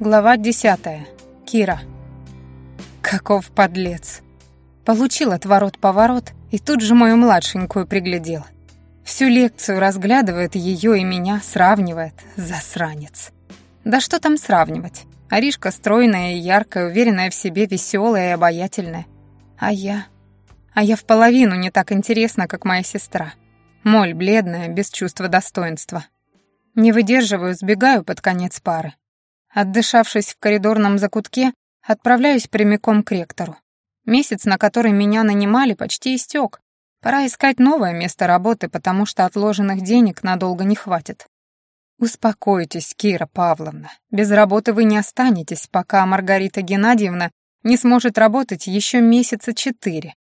Глава десятая. Кира. Каков подлец. Получил отворот-поворот и тут же мою младшенькую приглядел. Всю лекцию разглядывает ее и меня, сравнивает. Засранец. Да что там сравнивать? Аришка стройная и яркая, уверенная в себе, веселая и обаятельная. А я... А я в половину не так интересна, как моя сестра. Моль бледная, без чувства достоинства. Не выдерживаю, сбегаю под конец пары. Отдышавшись в коридорном закутке, отправляюсь прямиком к ректору. Месяц, на который меня нанимали, почти истек. Пора искать новое место работы, потому что отложенных денег надолго не хватит. Успокойтесь, Кира Павловна. Без работы вы не останетесь, пока Маргарита Геннадьевна не сможет работать еще месяца четыре.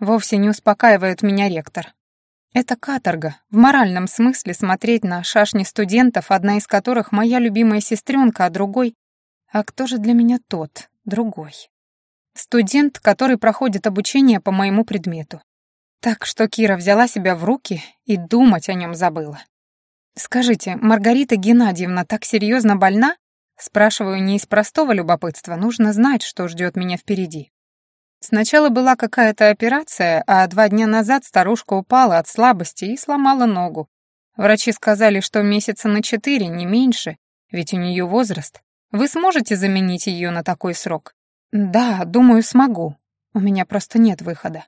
Вовсе не успокаивает меня ректор. Это каторга, в моральном смысле смотреть на шашни студентов, одна из которых моя любимая сестренка, а другой... А кто же для меня тот, другой? Студент, который проходит обучение по моему предмету. Так что Кира взяла себя в руки и думать о нем забыла. «Скажите, Маргарита Геннадьевна так серьезно больна?» Спрашиваю не из простого любопытства, нужно знать, что ждет меня впереди. Сначала была какая-то операция, а два дня назад старушка упала от слабости и сломала ногу. Врачи сказали, что месяца на четыре, не меньше, ведь у нее возраст. Вы сможете заменить ее на такой срок? Да, думаю, смогу. У меня просто нет выхода.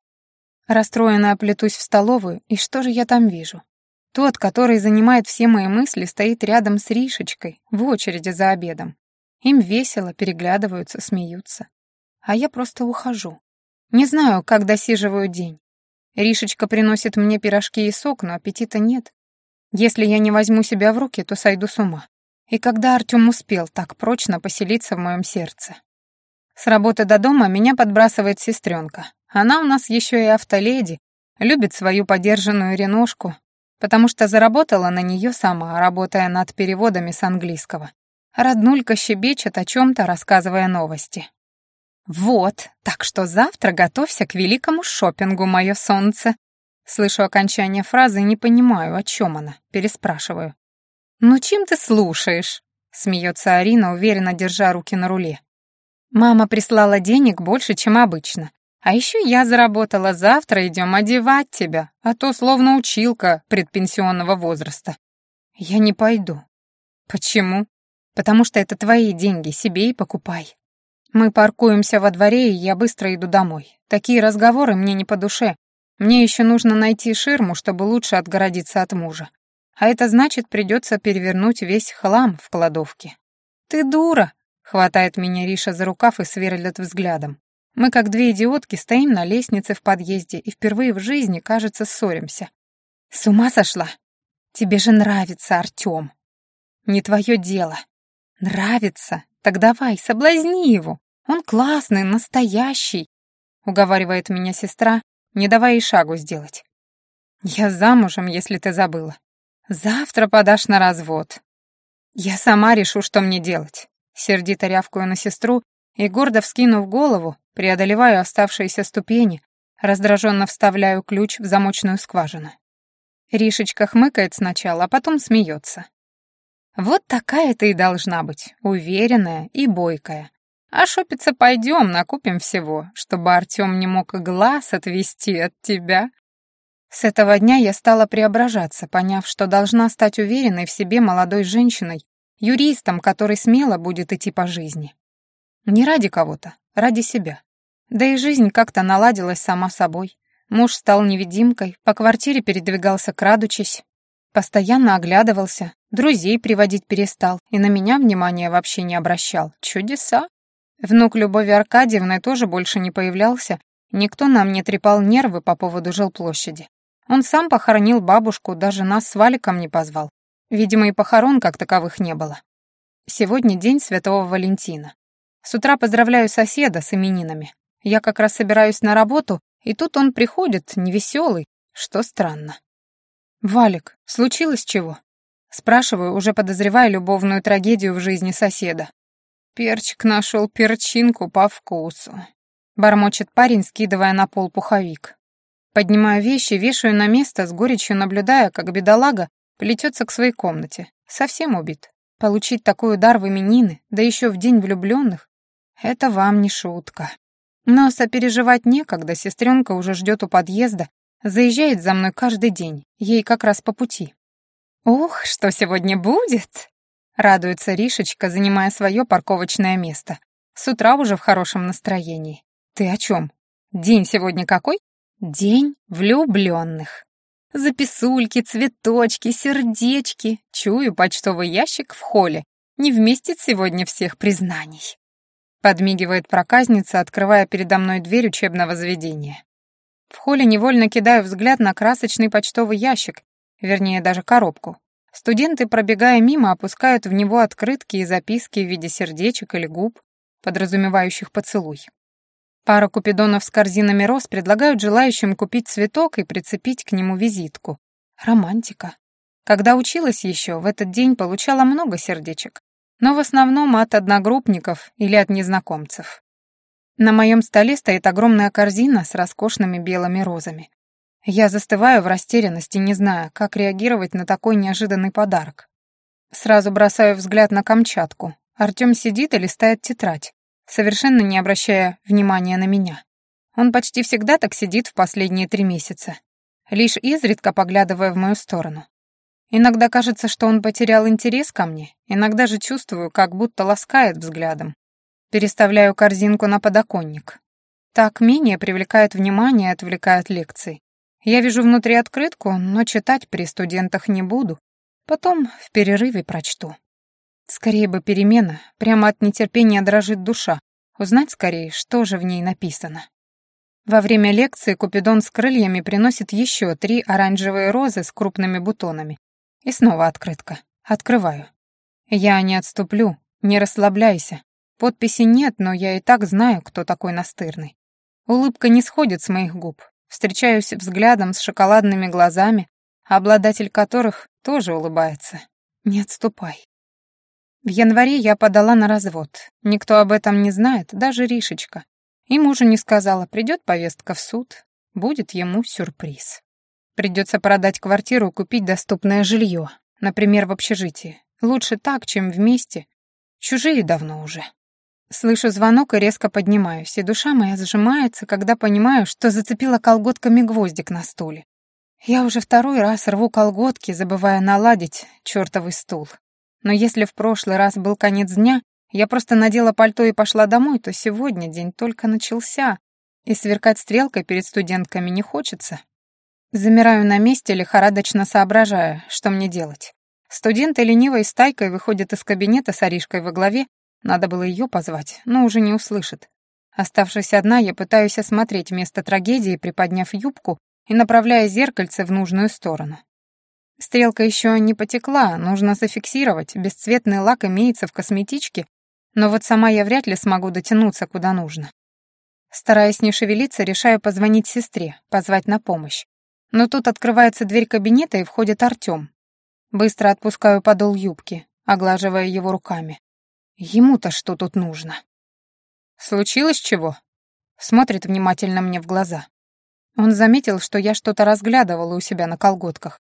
Расстроенно оплетусь в столовую, и что же я там вижу? Тот, который занимает все мои мысли, стоит рядом с Ришечкой, в очереди за обедом. Им весело, переглядываются, смеются. А я просто ухожу. Не знаю, как досиживаю день. Ришечка приносит мне пирожки и сок, но аппетита нет. Если я не возьму себя в руки, то сойду с ума. И когда Артём успел так прочно поселиться в моем сердце? С работы до дома меня подбрасывает сестренка. Она у нас еще и автоледи, любит свою подержанную реношку, потому что заработала на нее сама, работая над переводами с английского. Роднулька щебечет о чем-то, рассказывая новости. «Вот, так что завтра готовься к великому шопингу, мое солнце». Слышу окончание фразы и не понимаю, о чем она. Переспрашиваю. «Ну чем ты слушаешь?» — смеется Арина, уверенно держа руки на руле. «Мама прислала денег больше, чем обычно. А еще я заработала. Завтра идем одевать тебя, а то словно училка предпенсионного возраста». «Я не пойду». «Почему?» «Потому что это твои деньги, себе и покупай». Мы паркуемся во дворе, и я быстро иду домой. Такие разговоры мне не по душе. Мне еще нужно найти ширму, чтобы лучше отгородиться от мужа. А это значит, придется перевернуть весь хлам в кладовке. «Ты дура!» — хватает меня Риша за рукав и сверлит взглядом. Мы, как две идиотки, стоим на лестнице в подъезде и впервые в жизни, кажется, ссоримся. «С ума сошла? Тебе же нравится Артём!» «Не твое дело!» «Нравится? Так давай, соблазни его!» Он классный, настоящий», — уговаривает меня сестра, не давая и шагу сделать. «Я замужем, если ты забыла. Завтра подашь на развод. Я сама решу, что мне делать». Сердито рявкую на сестру и, гордо вскинув голову, преодолеваю оставшиеся ступени, раздраженно вставляю ключ в замочную скважину. Ришечка хмыкает сначала, а потом смеется. Вот такая ты и должна быть, уверенная и бойкая. А шопиться пойдем, накупим всего, чтобы Артем не мог глаз отвести от тебя. С этого дня я стала преображаться, поняв, что должна стать уверенной в себе молодой женщиной, юристом, который смело будет идти по жизни. Не ради кого-то, ради себя. Да и жизнь как-то наладилась сама собой. Муж стал невидимкой, по квартире передвигался крадучись, постоянно оглядывался, друзей приводить перестал и на меня внимания вообще не обращал. Чудеса. Внук Любови Аркадьевны тоже больше не появлялся, никто нам не трепал нервы по поводу жилплощади. Он сам похоронил бабушку, даже нас с Валиком не позвал. Видимо, и похорон как таковых не было. Сегодня день Святого Валентина. С утра поздравляю соседа с именинами. Я как раз собираюсь на работу, и тут он приходит, невеселый, что странно. «Валик, случилось чего?» Спрашиваю, уже подозревая любовную трагедию в жизни соседа. Перчик нашел перчинку по вкусу. Бормочет парень, скидывая на пол пуховик. Поднимаю вещи, вешаю на место, с горечью наблюдая, как бедолага плетется к своей комнате. Совсем убит. Получить такой удар в именины, да еще в день влюбленных, это вам не шутка. Но сопереживать некогда, сестренка уже ждет у подъезда, заезжает за мной каждый день, ей как раз по пути. «Ух, что сегодня будет!» — радуется Ришечка, занимая свое парковочное место. С утра уже в хорошем настроении. «Ты о чем? День сегодня какой?» «День влюбленных». Записульки, цветочки, сердечки. Чую почтовый ящик в холле. Не вместит сегодня всех признаний. Подмигивает проказница, открывая передо мной дверь учебного заведения. В холле невольно кидаю взгляд на красочный почтовый ящик, вернее, даже коробку. Студенты, пробегая мимо, опускают в него открытки и записки в виде сердечек или губ, подразумевающих поцелуй. Пара купидонов с корзинами роз предлагают желающим купить цветок и прицепить к нему визитку. Романтика. Когда училась еще, в этот день получала много сердечек, но в основном от одногруппников или от незнакомцев. На моем столе стоит огромная корзина с роскошными белыми розами. Я застываю в растерянности, не зная, как реагировать на такой неожиданный подарок. Сразу бросаю взгляд на Камчатку. Артём сидит и листает тетрадь совершенно не обращая внимания на меня. Он почти всегда так сидит в последние три месяца, лишь изредка поглядывая в мою сторону. Иногда кажется, что он потерял интерес ко мне, иногда же чувствую, как будто ласкает взглядом. Переставляю корзинку на подоконник. Так менее привлекает внимание и отвлекает лекции. Я вижу внутри открытку, но читать при студентах не буду. Потом в перерыве прочту. Скорее бы перемена, прямо от нетерпения дрожит душа. Узнать скорее, что же в ней написано. Во время лекции Купидон с крыльями приносит еще три оранжевые розы с крупными бутонами. И снова открытка. Открываю. Я не отступлю, не расслабляйся. Подписи нет, но я и так знаю, кто такой настырный. Улыбка не сходит с моих губ. Встречаюсь взглядом с шоколадными глазами, обладатель которых тоже улыбается. Не отступай. В январе я подала на развод. Никто об этом не знает, даже Ришечка. И мужу не сказала, придет повестка в суд, будет ему сюрприз. Придется продать квартиру и купить доступное жилье, например, в общежитии. Лучше так, чем вместе. Чужие давно уже. Слышу звонок и резко поднимаюсь, и душа моя сжимается, когда понимаю, что зацепила колготками гвоздик на стуле. Я уже второй раз рву колготки, забывая наладить чертовый стул. Но если в прошлый раз был конец дня, я просто надела пальто и пошла домой, то сегодня день только начался, и сверкать стрелкой перед студентками не хочется. Замираю на месте, лихорадочно соображая, что мне делать. Студенты ленивой стайкой выходят из кабинета с Аришкой во главе, надо было ее позвать, но уже не услышит. Оставшись одна, я пытаюсь осмотреть место трагедии, приподняв юбку и направляя зеркальце в нужную сторону. Стрелка еще не потекла, нужно зафиксировать, бесцветный лак имеется в косметичке, но вот сама я вряд ли смогу дотянуться куда нужно. Стараясь не шевелиться, решаю позвонить сестре, позвать на помощь. Но тут открывается дверь кабинета и входит Артём. Быстро отпускаю подол юбки, оглаживая его руками. Ему-то что тут нужно? «Случилось чего?» Смотрит внимательно мне в глаза. Он заметил, что я что-то разглядывала у себя на колготках,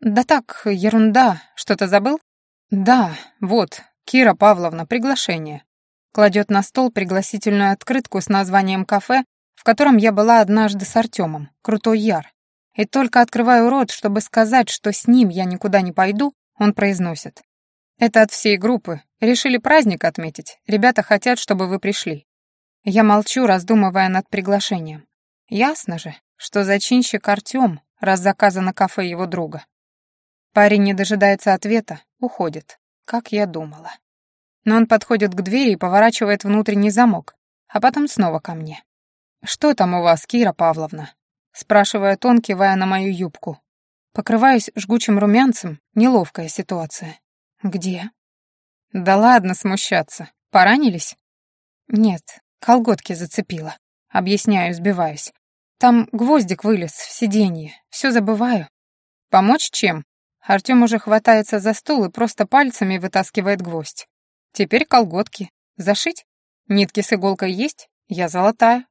«Да так, ерунда. Что-то забыл?» «Да, вот, Кира Павловна, приглашение». Кладет на стол пригласительную открытку с названием кафе, в котором я была однажды с Артемом, Крутой Яр. И только открываю рот, чтобы сказать, что с ним я никуда не пойду, он произносит. «Это от всей группы. Решили праздник отметить. Ребята хотят, чтобы вы пришли». Я молчу, раздумывая над приглашением. Ясно же, что зачинщик Артем, раз заказано кафе его друга. Парень не дожидается ответа, уходит, как я думала. Но он подходит к двери и поворачивает внутренний замок, а потом снова ко мне. «Что там у вас, Кира Павловна?» спрашивает он, кивая на мою юбку. Покрываюсь жгучим румянцем, неловкая ситуация. «Где?» «Да ладно смущаться. Поранились?» «Нет, колготки зацепила». Объясняю, сбиваюсь. «Там гвоздик вылез в сиденье. Все забываю». «Помочь чем?» Артём уже хватается за стул и просто пальцами вытаскивает гвоздь. Теперь колготки. Зашить? Нитки с иголкой есть? Я золотая.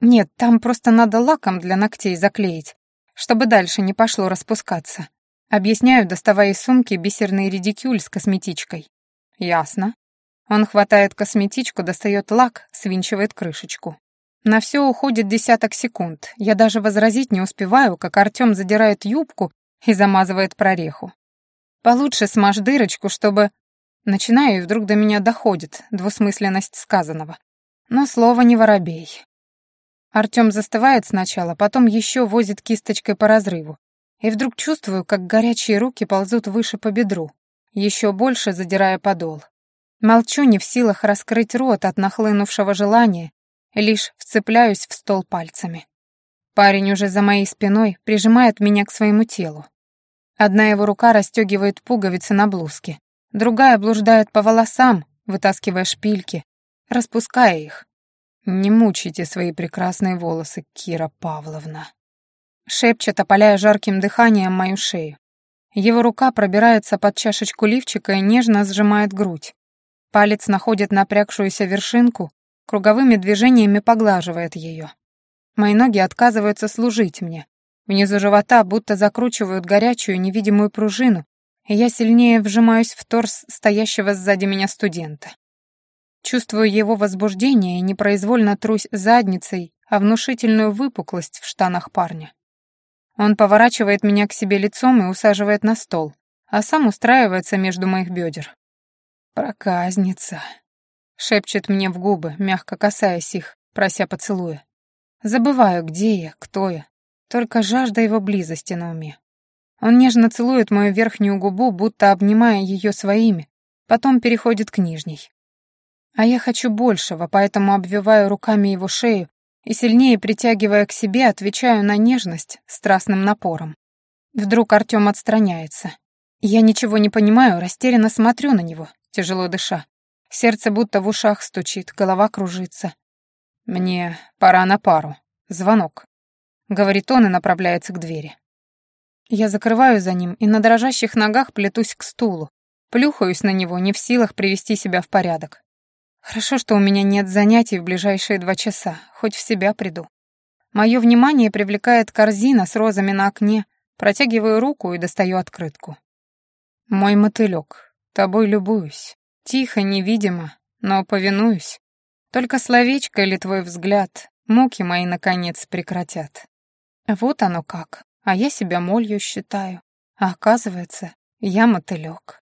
Нет, там просто надо лаком для ногтей заклеить, чтобы дальше не пошло распускаться. Объясняю, доставая из сумки бисерный редикюль с косметичкой. Ясно. Он хватает косметичку, достает лак, свинчивает крышечку. На все уходит десяток секунд. Я даже возразить не успеваю, как Артем задирает юбку и замазывает прореху. Получше смажь дырочку, чтобы... Начинаю, и вдруг до меня доходит двусмысленность сказанного. Но слово не воробей. Артем застывает сначала, потом еще возит кисточкой по разрыву. И вдруг чувствую, как горячие руки ползут выше по бедру, еще больше задирая подол. Молчу не в силах раскрыть рот от нахлынувшего желания, лишь вцепляюсь в стол пальцами. Парень уже за моей спиной прижимает меня к своему телу. Одна его рука расстегивает пуговицы на блузке, другая блуждает по волосам, вытаскивая шпильки, распуская их. «Не мучайте свои прекрасные волосы, Кира Павловна», — шепчет, опаляя жарким дыханием мою шею. Его рука пробирается под чашечку лифчика и нежно сжимает грудь. Палец находит напрягшуюся вершинку, круговыми движениями поглаживает ее. Мои ноги отказываются служить мне. Внизу живота будто закручивают горячую невидимую пружину, и я сильнее вжимаюсь в торс стоящего сзади меня студента. Чувствую его возбуждение и непроизвольно трусь задницей, а внушительную выпуклость в штанах парня. Он поворачивает меня к себе лицом и усаживает на стол, а сам устраивается между моих бедер. «Проказница», — шепчет мне в губы, мягко касаясь их, прося поцелуя. Забываю, где я, кто я, только жажда его близости на уме. Он нежно целует мою верхнюю губу, будто обнимая ее своими, потом переходит к нижней. А я хочу большего, поэтому обвиваю руками его шею и, сильнее притягивая к себе, отвечаю на нежность страстным напором. Вдруг Артем отстраняется. Я ничего не понимаю, растерянно смотрю на него тяжело дыша. Сердце будто в ушах стучит, голова кружится. «Мне пора на пару. Звонок», — говорит он и направляется к двери. Я закрываю за ним и на дрожащих ногах плетусь к стулу, плюхаюсь на него, не в силах привести себя в порядок. Хорошо, что у меня нет занятий в ближайшие два часа, хоть в себя приду. Мое внимание привлекает корзина с розами на окне, протягиваю руку и достаю открытку. Мой мотылек, Тобой любуюсь. Тихо, невидимо, но повинуюсь. Только словечко или твой взгляд муки мои, наконец, прекратят. Вот оно как. А я себя молью считаю. А оказывается, я мотылек.